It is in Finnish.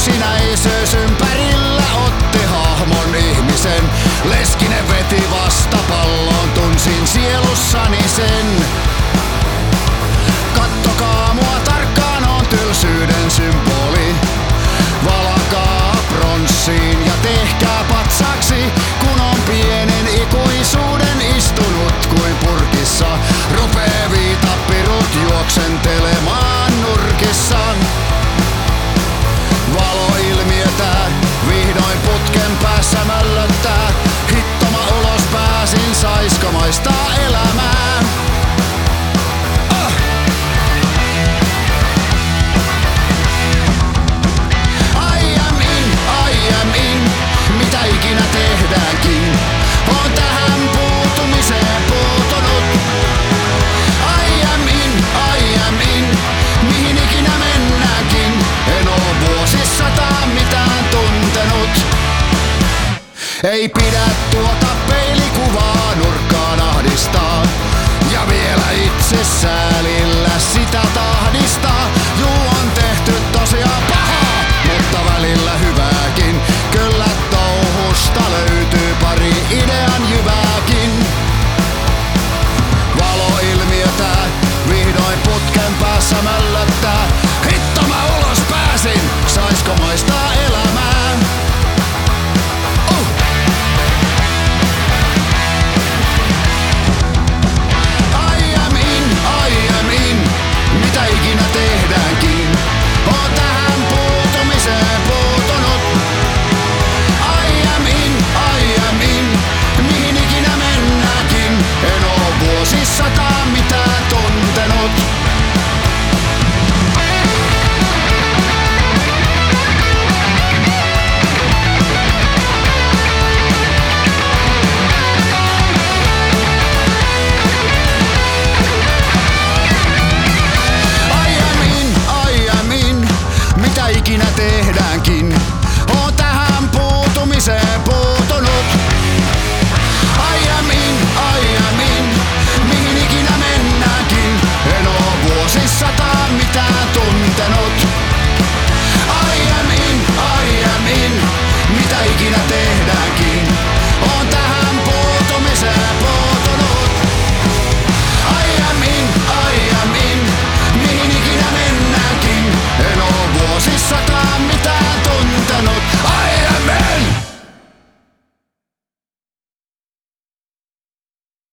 Yksinäisyys ympärillä otti hahmon ihmisen. Leskinen veti vastapalloon, tunsin sielussani sen. haistaa elämään. Oh! Uh. I am in, I am in, mitä ikinä tehdäänkin. On tähän puuttumiseen puutunut. I am in, I am in, mihin ikinä mennäänkin. En oo vuosisataa mitään tuntenut. Ei pidä tuota peilikuvaa. I don't care.